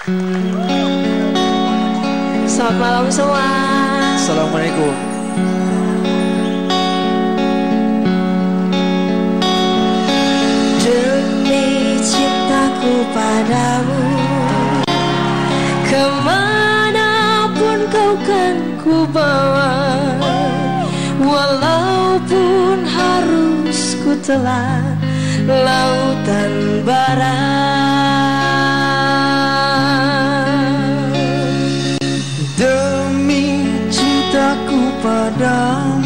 Selamat malam semua. Assalamualaikum. Demi cintaku padamu Ke mana pun kau kan ku bawa Walaupun harus ku telah lautan barat padamu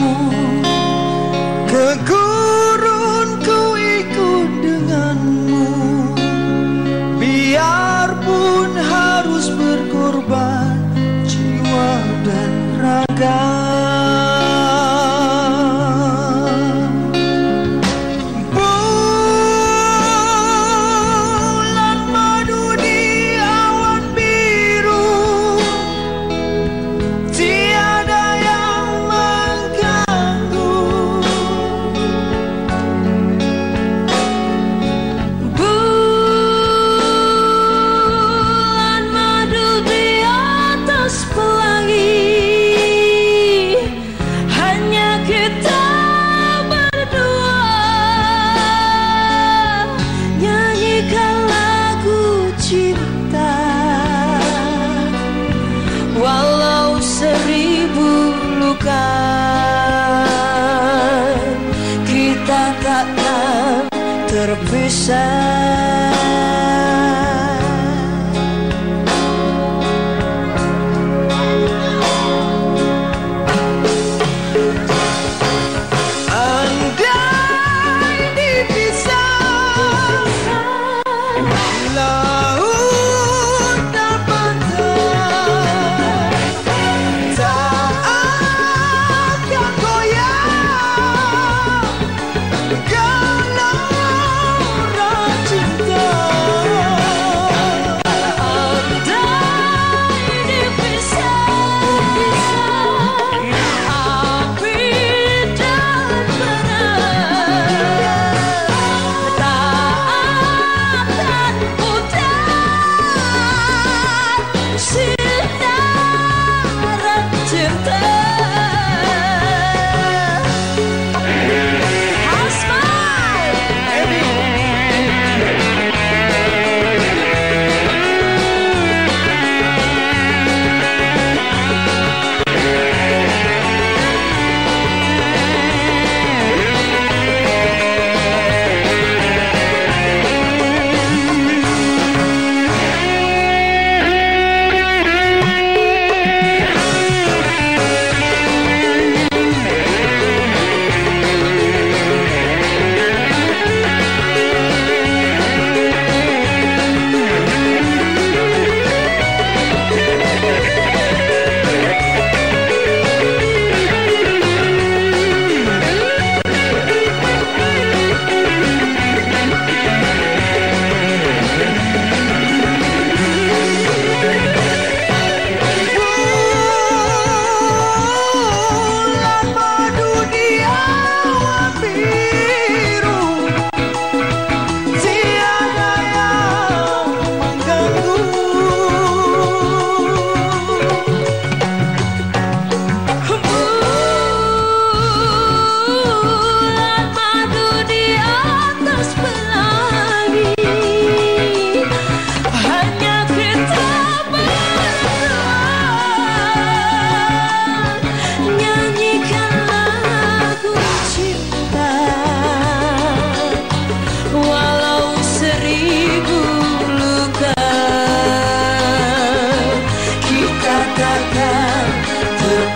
represent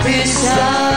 beside